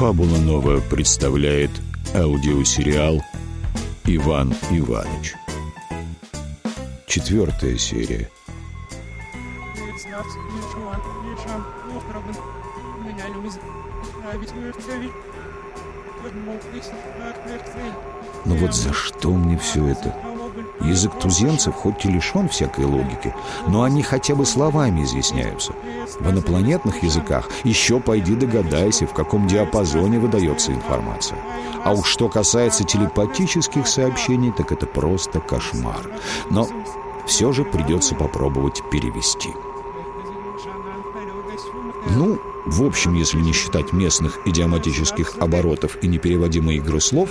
Фабула Нова представляет аудиосериал «Иван Иваныч». Четвертая серия. Но вот за что мне все это? Язык туземцев хоть и лишен всякой логики, но они хотя бы словами изъясняются. В инопланетных языках еще пойди догадайся, в каком диапазоне выдается информация. А уж что касается телепатических сообщений, так это просто кошмар. Но все же придется попробовать перевести. Ну, в общем, если не считать местных идиоматических оборотов и непереводимой игры слов,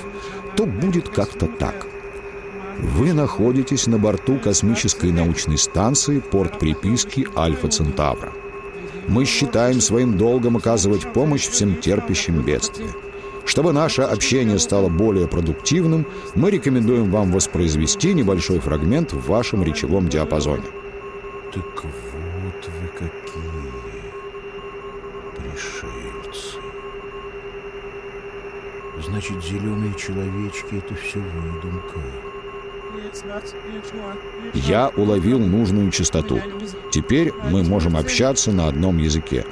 то будет как-то так – вы находитесь на борту космической научной станции порт приписки Альфа Центавра. Мы считаем своим долгом оказывать помощь всем терпящим бедствия. Чтобы наше общение стало более продуктивным, мы рекомендуем вам воспроизвести небольшой фрагмент в вашем речевом диапазоне. Так вот вы какие пришельцы. Значит, зеленые человечки — это все выдумка. Я уловил нужную частоту. Теперь мы можем общаться на одном языке.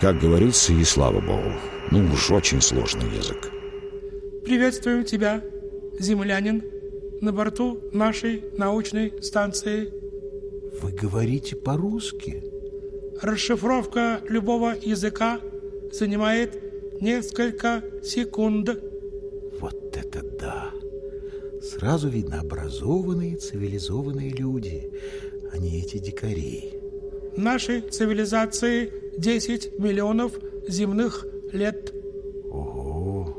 Как говорится, и слава богу. Ну уж очень сложный язык. Приветствуем тебя, землянин, на борту нашей научной станции. Вы говорите по-русски? Расшифровка любого языка занимает несколько секунд. Сразу видно образованные, цивилизованные люди, а не эти дикари. Нашей цивилизации 10 миллионов земных лет. Ого!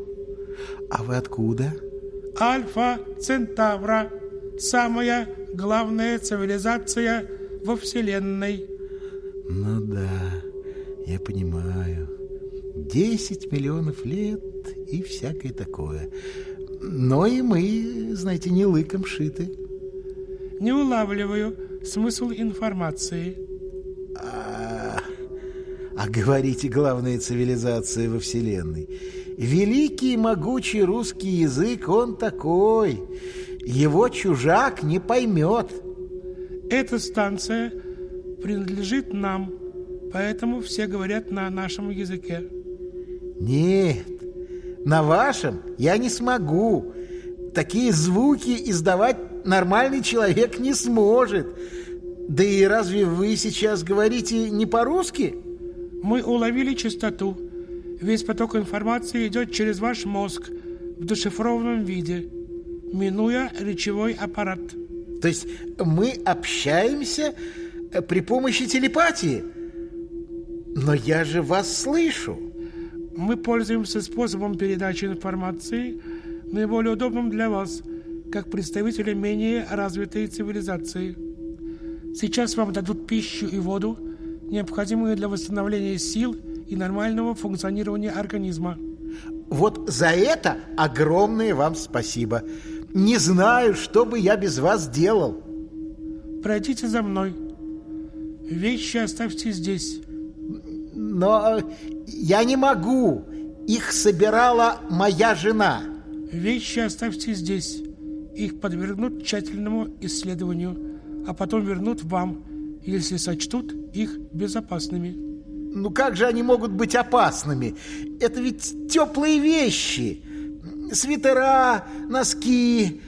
А вы откуда? Альфа Центавра. Самая главная цивилизация во Вселенной. Ну да, я понимаю. 10 миллионов лет и всякое такое. Но и мы, знаете, не лыком шиты. Не улавливаю смысл информации. А, а говорите, главная цивилизация во Вселенной. Великий могучий русский язык, он такой. Его чужак не поймет. Эта станция принадлежит нам, поэтому все говорят на нашем языке. Нет, на вашем я не смогу. Такие звуки издавать нормальный человек не сможет. Да и разве вы сейчас говорите не по-русски? Мы уловили частоту. Весь поток информации идет через ваш мозг в дешифрованном виде, минуя речевой аппарат. То есть мы общаемся э, при помощи телепатии? Но я же вас слышу мы пользуемся способом передачи информации, наиболее удобным для вас, как представители менее развитой цивилизации. Сейчас вам дадут пищу и воду, необходимые для восстановления сил и нормального функционирования организма. Вот за это огромное вам спасибо. Не знаю, что бы я без вас делал. Пройдите за мной. Вещи оставьте здесь. Но я не могу. Их собирала моя жена. Вещи оставьте здесь. Их подвергнут тщательному исследованию, а потом вернут вам, если сочтут их безопасными. Ну как же они могут быть опасными? Это ведь теплые вещи. Свитера, носки.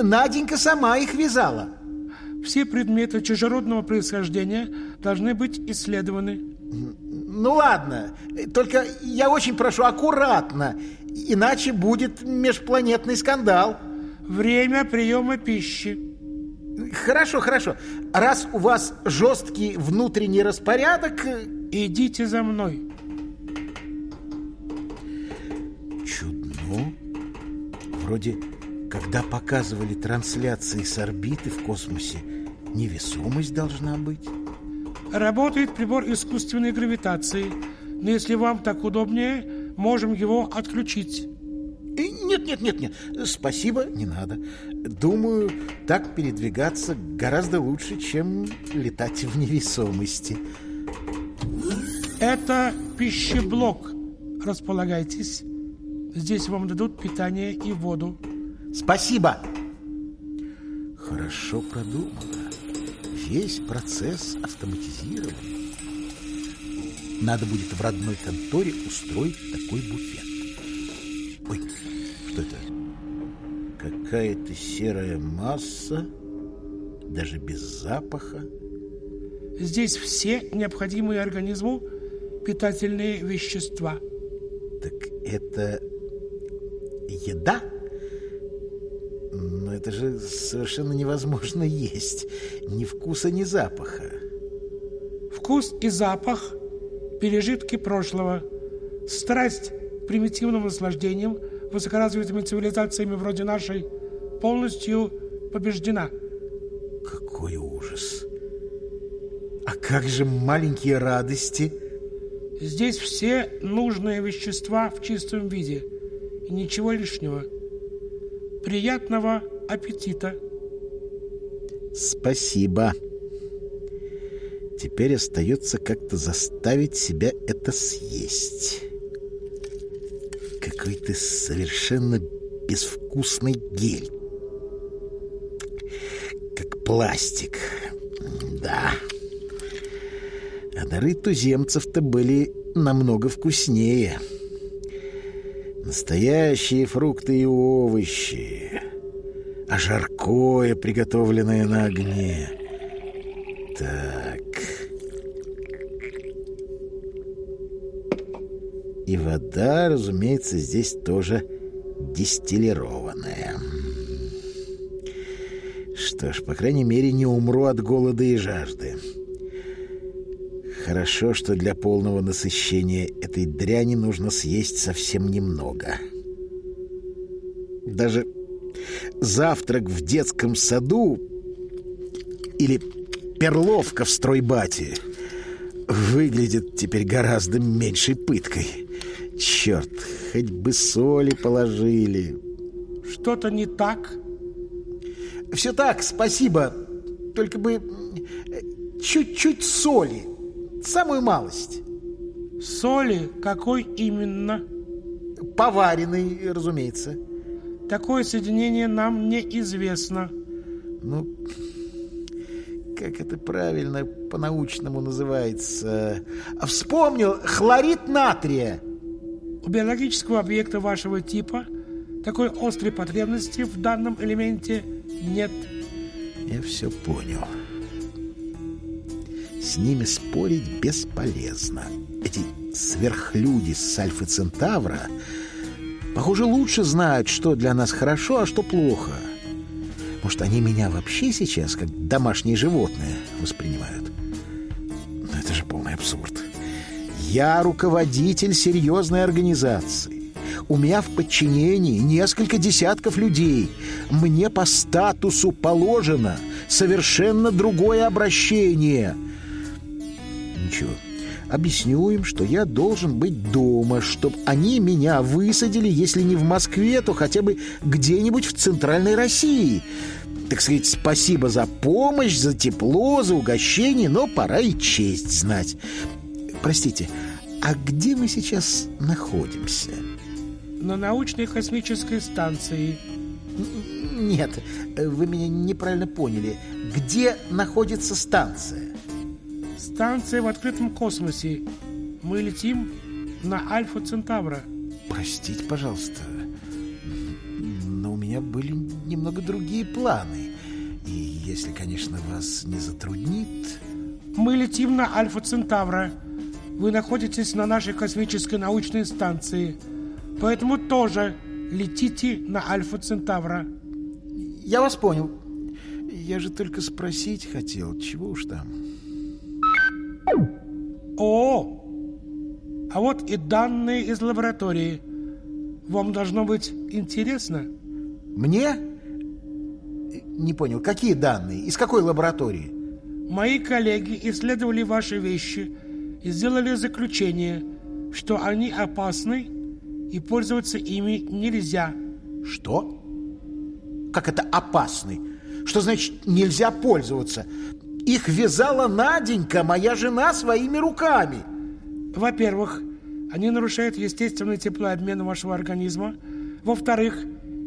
Наденька сама их вязала. Все предметы чужеродного происхождения должны быть исследованы. Ну ладно, только я очень прошу аккуратно, иначе будет межпланетный скандал. Время приема пищи. Хорошо, хорошо. Раз у вас жесткий внутренний распорядок... Идите за мной. Чудно. Вроде, когда показывали трансляции с орбиты в космосе, невесомость должна быть. Работает прибор искусственной гравитации. Но если вам так удобнее, можем его отключить. Нет, нет, нет, нет. Спасибо, не надо. Думаю, так передвигаться гораздо лучше, чем летать в невесомости. Это пищеблок. располагайтесь. Здесь вам дадут питание и воду. Спасибо. Хорошо продумано. Весь процесс автоматизирован. Надо будет в родной конторе устроить такой буфет. Ой, что это? Какая-то серая масса, даже без запаха. Здесь все необходимые организму питательные вещества. Так это еда? Это же совершенно невозможно есть. Ни вкуса, ни запаха. Вкус и запах – пережитки прошлого. Страсть к примитивным наслаждениям высокоразвитыми цивилизациями вроде нашей полностью побеждена. Какой ужас! А как же маленькие радости? Здесь все нужные вещества в чистом виде и ничего лишнего. Приятного аппетита! Спасибо. Теперь остается как-то заставить себя это съесть. Какой-то совершенно безвкусный гель. Как пластик. Да. А дары туземцев-то были намного вкуснее. Настоящие фрукты и овощи. А жаркое, приготовленное на огне. Так. И вода, разумеется, здесь тоже дистиллированная. Что ж, по крайней мере, не умру от голода и жажды. Хорошо, что для полного насыщения этой дряни нужно съесть совсем немного. Даже завтрак в детском саду или перловка в стройбате выглядит теперь гораздо меньшей пыткой. Черт, хоть бы соли положили. Что-то не так? Все так, спасибо. Только бы чуть-чуть соли. Самую малость. Соли какой именно? Поваренной, разумеется. Такое соединение нам неизвестно. Ну, как это правильно по-научному называется? Вспомнил, хлорид натрия. У биологического объекта вашего типа такой острой потребности в данном элементе нет. Я все понял. С ними спорить бесполезно. Эти сверхлюди с Альфа Центавра, похоже, лучше знают, что для нас хорошо, а что плохо. Может, они меня вообще сейчас как домашнее животное воспринимают? Но это же полный абсурд. Я руководитель серьезной организации. У меня в подчинении несколько десятков людей. Мне по статусу положено совершенно другое обращение — Ничего. Объясню им, что я должен быть дома, чтобы они меня высадили, если не в Москве, то хотя бы где-нибудь в центральной России. Так сказать, спасибо за помощь, за тепло, за угощение, но пора и честь знать. Простите, а где мы сейчас находимся? На научной космической станции. Нет, вы меня неправильно поняли. Где находится станция? Станция в открытом космосе. Мы летим на Альфа Центавра. Простите, пожалуйста, но у меня были немного другие планы. И если, конечно, вас не затруднит... Мы летим на Альфа Центавра. Вы находитесь на нашей космической научной станции. Поэтому тоже летите на Альфа Центавра. Я вас понял. Я же только спросить хотел, чего уж там... О, а вот и данные из лаборатории. Вам должно быть интересно. Мне? Не понял, какие данные? Из какой лаборатории? Мои коллеги исследовали ваши вещи и сделали заключение, что они опасны и пользоваться ими нельзя. Что? Как это опасны? Что значит нельзя пользоваться? Их вязала Наденька, моя жена, своими руками. Во-первых, они нарушают естественный теплообмен вашего организма. Во-вторых,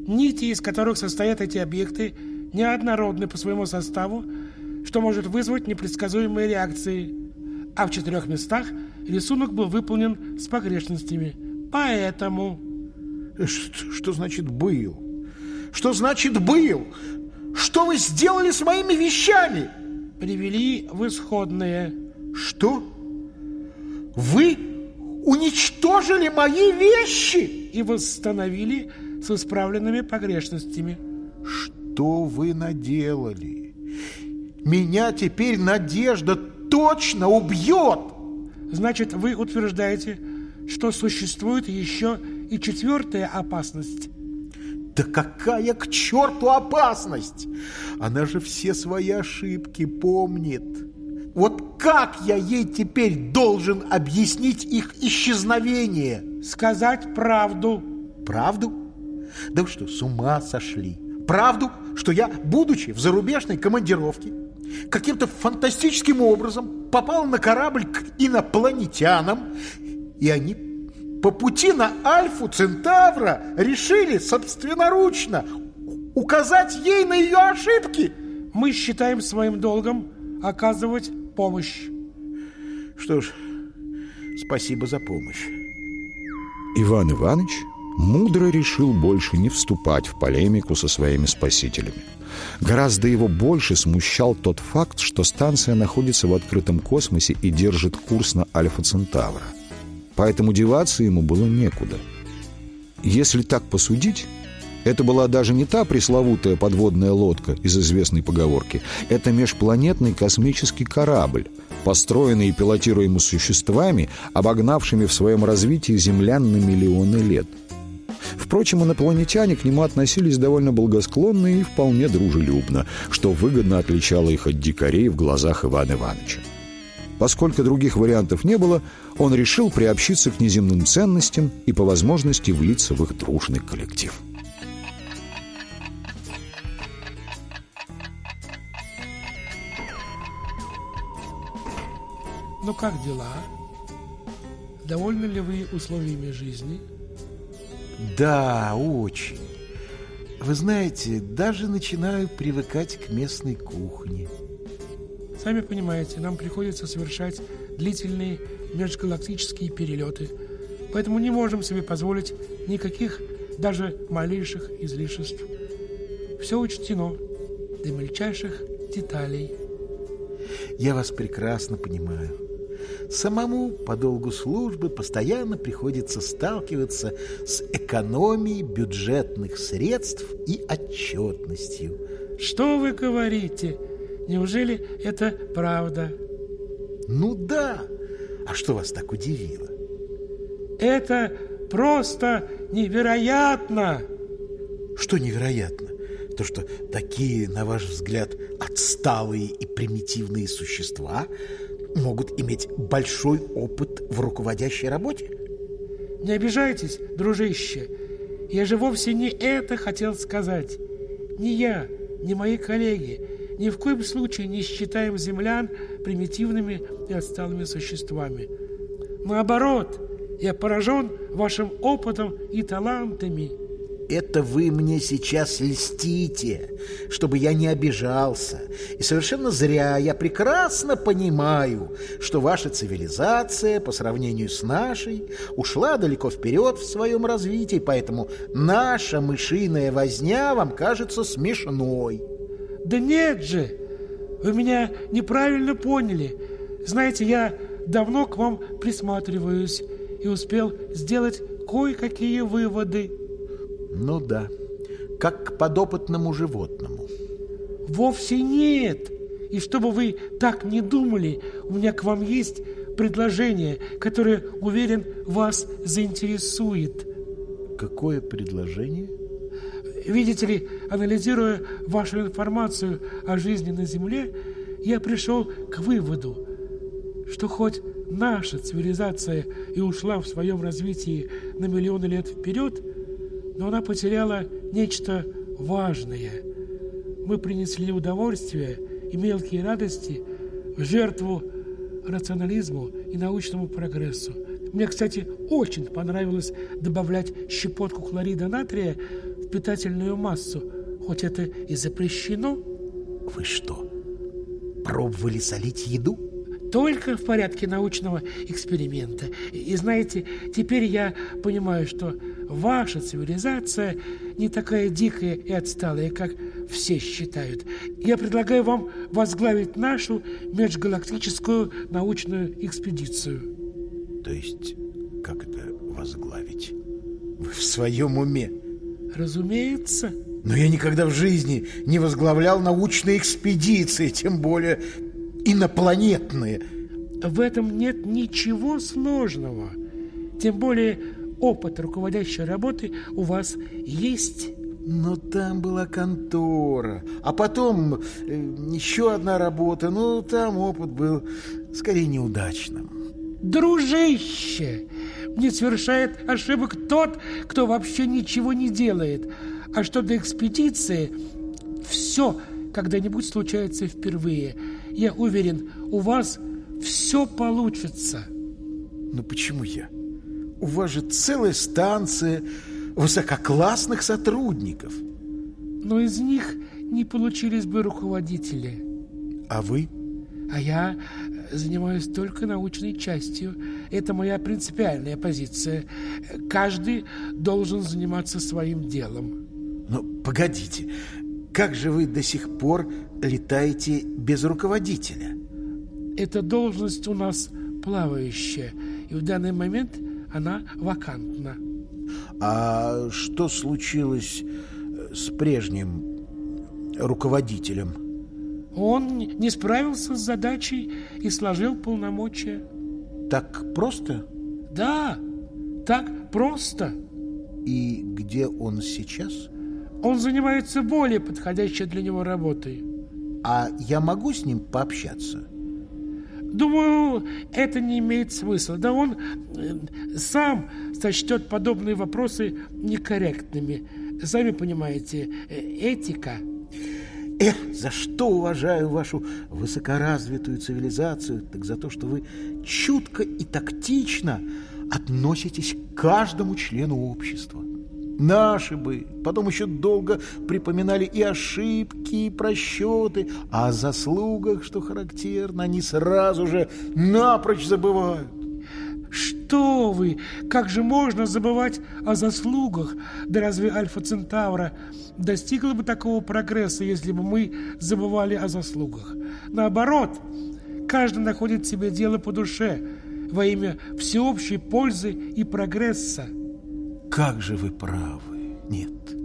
нити, из которых состоят эти объекты, неоднородны по своему составу, что может вызвать непредсказуемые реакции. А в четырех местах рисунок был выполнен с погрешностями. Поэтому... Что, что значит «был»? Что значит «был»? Что вы сделали с моими вещами? Привели в исходные. Что? Вы уничтожили мои вещи? И восстановили с исправленными погрешностями. Что вы наделали? Меня теперь надежда точно убьет. Значит, вы утверждаете, что существует еще и четвертая опасность. Да какая к черту опасность? Она же все свои ошибки помнит. Вот как я ей теперь должен объяснить их исчезновение? Сказать правду. Правду? Да вы что, с ума сошли? Правду, что я, будучи в зарубежной командировке, каким-то фантастическим образом попал на корабль к инопланетянам, и они по пути на Альфу Центавра решили собственноручно указать ей на ее ошибки. Мы считаем своим долгом оказывать помощь. Что ж, спасибо за помощь. Иван Иванович мудро решил больше не вступать в полемику со своими спасителями. Гораздо его больше смущал тот факт, что станция находится в открытом космосе и держит курс на Альфа Центавра. Поэтому деваться ему было некуда. Если так посудить, это была даже не та пресловутая подводная лодка из известной поговорки. Это межпланетный космический корабль, построенный и пилотируемый существами, обогнавшими в своем развитии землян на миллионы лет. Впрочем, инопланетяне к нему относились довольно благосклонно и вполне дружелюбно, что выгодно отличало их от дикарей в глазах Ивана Ивановича. Поскольку других вариантов не было, он решил приобщиться к неземным ценностям и по возможности влиться в их дружный коллектив. Ну как дела? Довольны ли вы условиями жизни? Да, очень. Вы знаете, даже начинаю привыкать к местной кухне. Сами понимаете, нам приходится совершать длительные межгалактические перелеты, поэтому не можем себе позволить никаких даже малейших излишеств. Все учтено до мельчайших деталей. Я вас прекрасно понимаю. Самому по долгу службы постоянно приходится сталкиваться с экономией бюджетных средств и отчетностью. Что вы говорите? Неужели это правда? Ну да. А что вас так удивило? Это просто невероятно. Что невероятно? То, что такие, на ваш взгляд, отсталые и примитивные существа могут иметь большой опыт в руководящей работе? Не обижайтесь, дружище. Я же вовсе не это хотел сказать. Не я, не мои коллеги ни в коем случае не считаем землян примитивными и отсталыми существами. Наоборот, я поражен вашим опытом и талантами. Это вы мне сейчас льстите, чтобы я не обижался. И совершенно зря я прекрасно понимаю, что ваша цивилизация по сравнению с нашей ушла далеко вперед в своем развитии, поэтому наша мышиная возня вам кажется смешной. Да нет же, вы меня неправильно поняли. Знаете, я давно к вам присматриваюсь и успел сделать кое-какие выводы. Ну да, как к подопытному животному. Вовсе нет. И чтобы вы так не думали, у меня к вам есть предложение, которое, уверен, вас заинтересует. Какое предложение? Видите ли, анализируя вашу информацию о жизни на Земле, я пришел к выводу, что хоть наша цивилизация и ушла в своем развитии на миллионы лет вперед, но она потеряла нечто важное. Мы принесли удовольствие и мелкие радости в жертву рационализму и научному прогрессу. Мне, кстати, очень понравилось добавлять щепотку хлорида натрия в питательную массу, хоть это и запрещено. Вы что, пробовали солить еду? Только в порядке научного эксперимента. И знаете, теперь я понимаю, что ваша цивилизация не такая дикая и отсталая, как все считают. Я предлагаю вам возглавить нашу межгалактическую научную экспедицию. То есть, как это возглавить? Вы в своем уме? Разумеется. Но я никогда в жизни не возглавлял научные экспедиции, тем более инопланетные. В этом нет ничего сложного. Тем более опыт руководящей работы у вас есть. Но там была контора, а потом э, еще одна работа. Ну, там опыт был скорее неудачным. Дружище, не совершает ошибок тот, кто вообще ничего не делает. А что до экспедиции, все когда-нибудь случается впервые. Я уверен, у вас все получится. Но почему я? У вас же целая станция высококлассных сотрудников. Но из них не получились бы руководители. А вы? А я занимаюсь только научной частью. Это моя принципиальная позиция. Каждый должен заниматься своим делом. Но погодите, как же вы до сих пор летаете без руководителя? Эта должность у нас плавающая, и в данный момент она вакантна. А что случилось с прежним руководителем? Он не справился с задачей и сложил полномочия. Так просто? Да, так просто. И где он сейчас? Он занимается более подходящей для него работой. А я могу с ним пообщаться? Думаю, это не имеет смысла. Да он э, сам сочтет подобные вопросы некорректными. Сами понимаете, э, этика – Эх, за что уважаю вашу высокоразвитую цивилизацию, так за то, что вы чутко и тактично относитесь к каждому члену общества. Наши бы потом еще долго припоминали и ошибки, и просчеты, а о заслугах, что характерно, они сразу же напрочь забывают. Что вы? Как же можно забывать о заслугах? Да разве Альфа Центавра достигла бы такого прогресса, если бы мы забывали о заслугах? Наоборот, каждый находит себе дело по душе во имя всеобщей пользы и прогресса. Как же вы правы. Нет,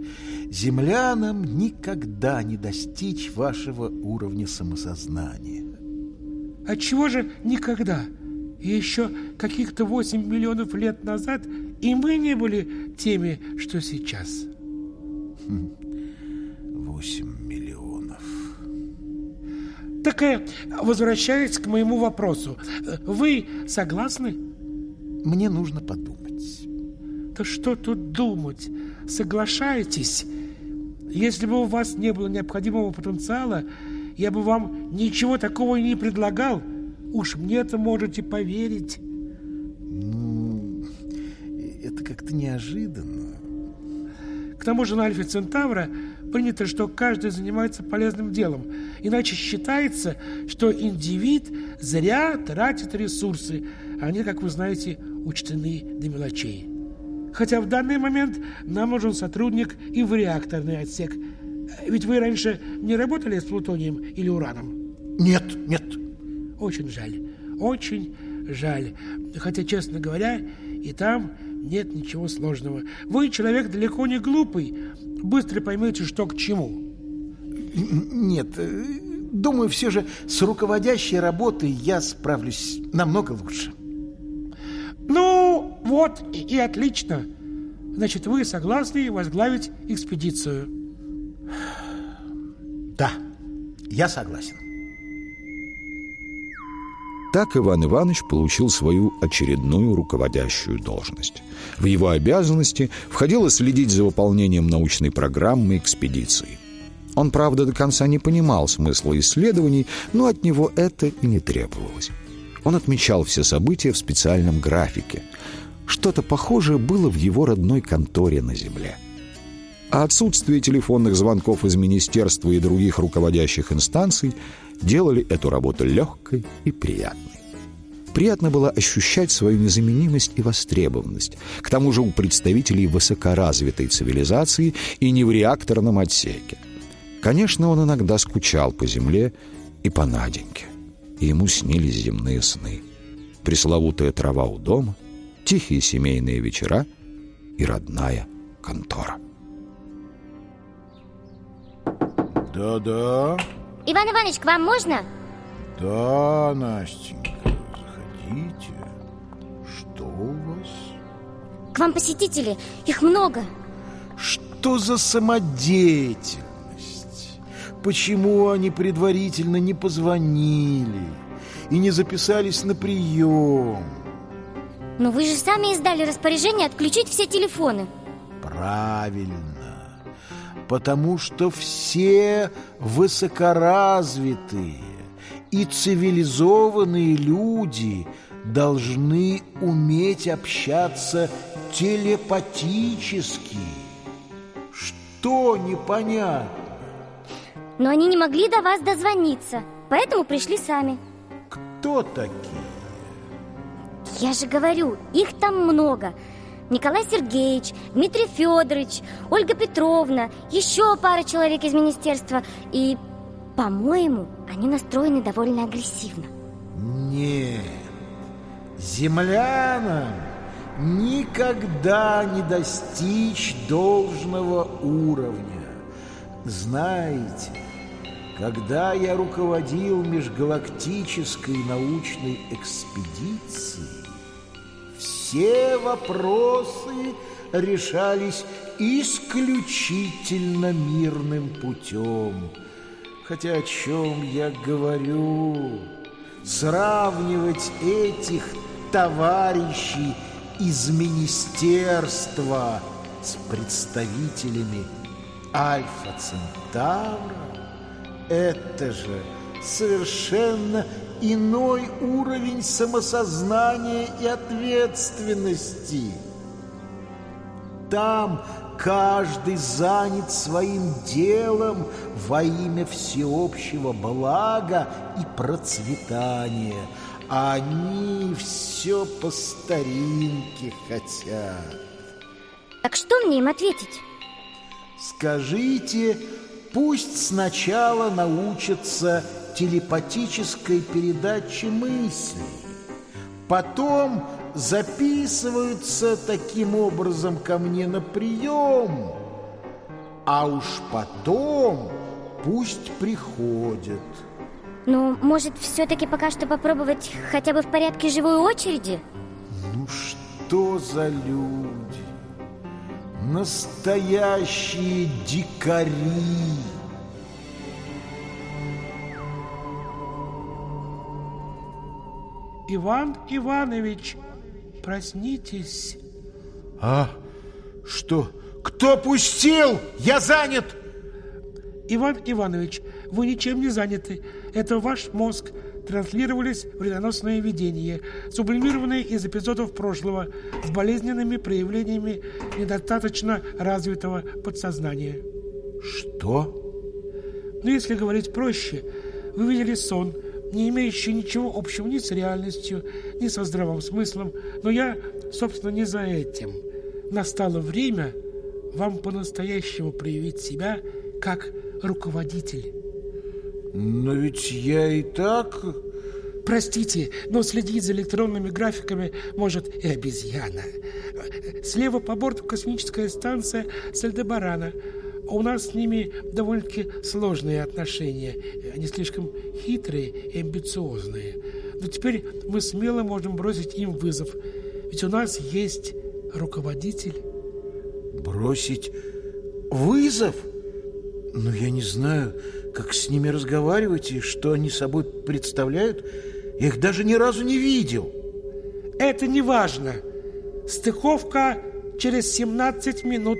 землянам никогда не достичь вашего уровня самосознания. Отчего же никогда? И еще каких-то 8 миллионов лет назад и мы не были теми, что сейчас. Восемь миллионов. Так, возвращаясь к моему вопросу, вы согласны? Мне нужно подумать. Да что тут думать? Соглашаетесь? Если бы у вас не было необходимого потенциала, я бы вам ничего такого и не предлагал – Уж мне-то можете поверить. Ну, это как-то неожиданно. К тому же на Альфе Центавра принято, что каждый занимается полезным делом. Иначе считается, что индивид зря тратит ресурсы. Они, как вы знаете, учтены до мелочей. Хотя в данный момент нам нужен сотрудник и в реакторный отсек. Ведь вы раньше не работали с плутонием или ураном? Нет, нет, очень жаль, очень жаль. Хотя, честно говоря, и там нет ничего сложного. Вы человек далеко не глупый, быстро поймете, что к чему. Нет, э, думаю, все же с руководящей работой я справлюсь намного лучше. Ну, вот и, и отлично. Значит, вы согласны возглавить экспедицию? Да, я согласен. Так Иван Иванович получил свою очередную руководящую должность. В его обязанности входило следить за выполнением научной программы экспедиции. Он, правда, до конца не понимал смысла исследований, но от него это и не требовалось. Он отмечал все события в специальном графике, Что-то похожее было в его родной конторе на земле. А отсутствие телефонных звонков из министерства и других руководящих инстанций делали эту работу легкой и приятной. Приятно было ощущать свою незаменимость и востребованность, к тому же у представителей высокоразвитой цивилизации и не в реакторном отсеке. Конечно, он иногда скучал по земле и по Наденьке, и ему снились земные сны. Пресловутая трава у дома, тихие семейные вечера и родная контора. Да-да. Иван Иванович, к вам можно? Да, Настенька, заходите. Что у вас? К вам посетители, их много. Что за самодеятельность? Почему они предварительно не позвонили и не записались на прием? Но вы же сами издали распоряжение отключить все телефоны. Правильно. Потому что все высокоразвитые и цивилизованные люди должны уметь общаться телепатически. Что непонятно? Но они не могли до вас дозвониться, поэтому пришли сами. Кто такие? Я же говорю, их там много. Николай Сергеевич, Дмитрий Федорович, Ольга Петровна, еще пара человек из министерства. И, по-моему, они настроены довольно агрессивно. Нет, землянам никогда не достичь должного уровня. Знаете, когда я руководил межгалактической научной экспедицией, все вопросы решались исключительно мирным путем. Хотя о чем я говорю, сравнивать этих товарищей из министерства с представителями Альфа Центавра это же совершенно иной уровень самосознания и ответственности. Там каждый занят своим делом во имя всеобщего блага и процветания, а они все по старинке хотят. Так что мне им ответить? Скажите, пусть сначала научатся телепатической передаче мыслей, потом записываются таким образом ко мне на прием, а уж потом пусть приходят. Ну, может, все-таки пока что попробовать хотя бы в порядке живой очереди? Ну, что за люди? Настоящие дикари. Иван Иванович, проснитесь. А что? Кто пустил? Я занят! Иван Иванович, вы ничем не заняты. Это ваш мозг транслировались вредоносные видения, сублимированные из эпизодов прошлого с болезненными проявлениями недостаточно развитого подсознания. Что? Ну, если говорить проще, вы видели сон, не имеющий ничего общего ни с реальностью, ни со здравым смыслом, но я, собственно, не за этим. Настало время вам по-настоящему проявить себя как руководитель. Но ведь я и так... Простите, но следить за электронными графиками может и обезьяна. Слева по борту космическая станция Сальдебарана. У нас с ними довольно-таки сложные отношения. Они слишком хитрые и амбициозные. Но теперь мы смело можем бросить им вызов. Ведь у нас есть руководитель. Бросить вызов? Ну, я не знаю, как с ними разговаривать и что они собой представляют. Я их даже ни разу не видел. Это не важно. Стыковка через 17 минут.